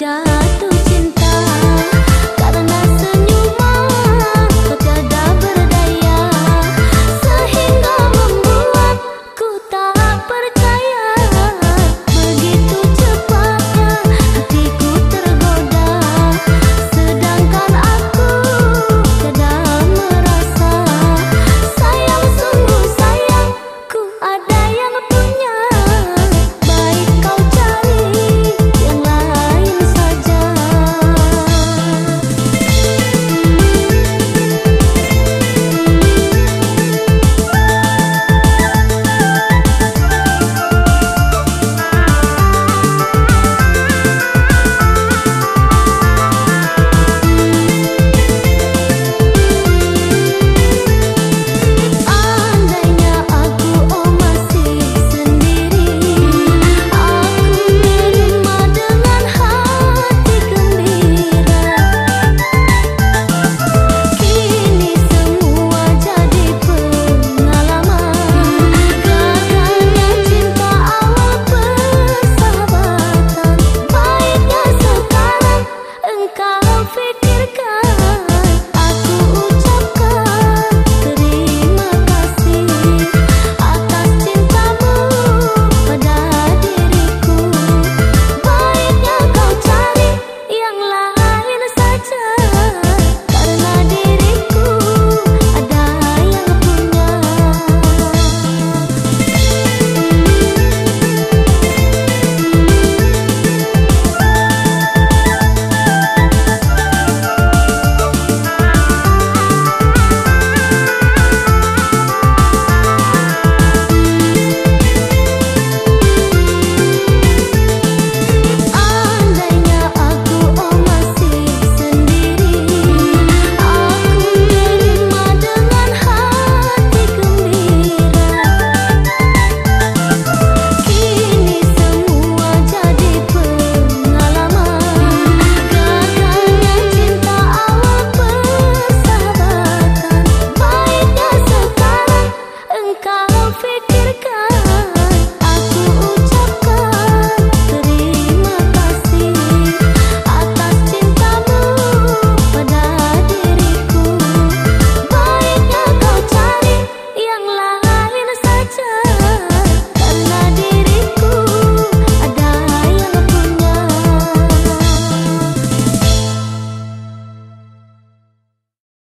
जाता kau pikirkan